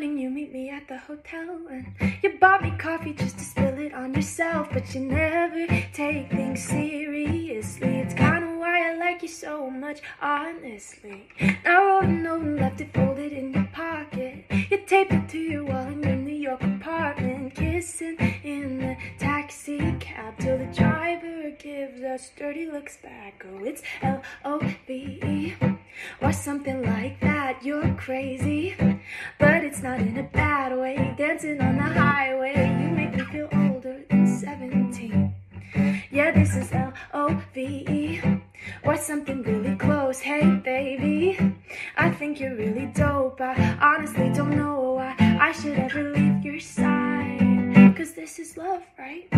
the hotel and you bought me coffee just to spill it on yourself. But you never take things seriously. It's kinda why I like you so much, honestly. Now roll a note and left it folded in your pocket. You taped it to your wall in your New York apartment, kissing in the taxi cab till the driver gives us dirty looks back. Oh, it's L O V E or something like that. You're crazy, but it's not in a bad way. Dancing on the highway, you make me feel older than 17. Yeah, this is L O V E or something really close. Hey, baby, I think you're really dope. I honestly don't know why I should ever leave your side. Cause this is love, right?